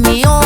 me on.